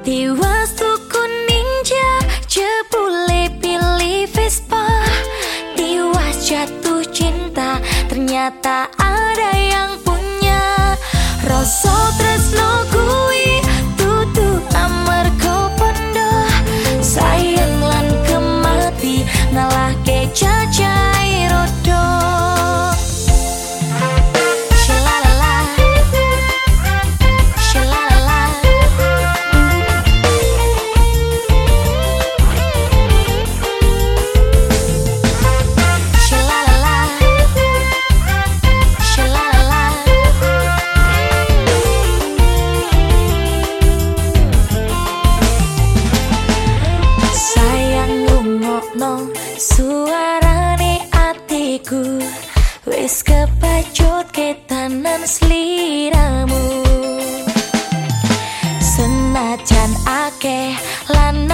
Tiwas tuku ninja Jebule pilih Vespa. Tiwas jatuh cinta Ternyata ada yang punya. Rosso tresnoku Wis kepacut ketanan sliramu Senajan akeh lan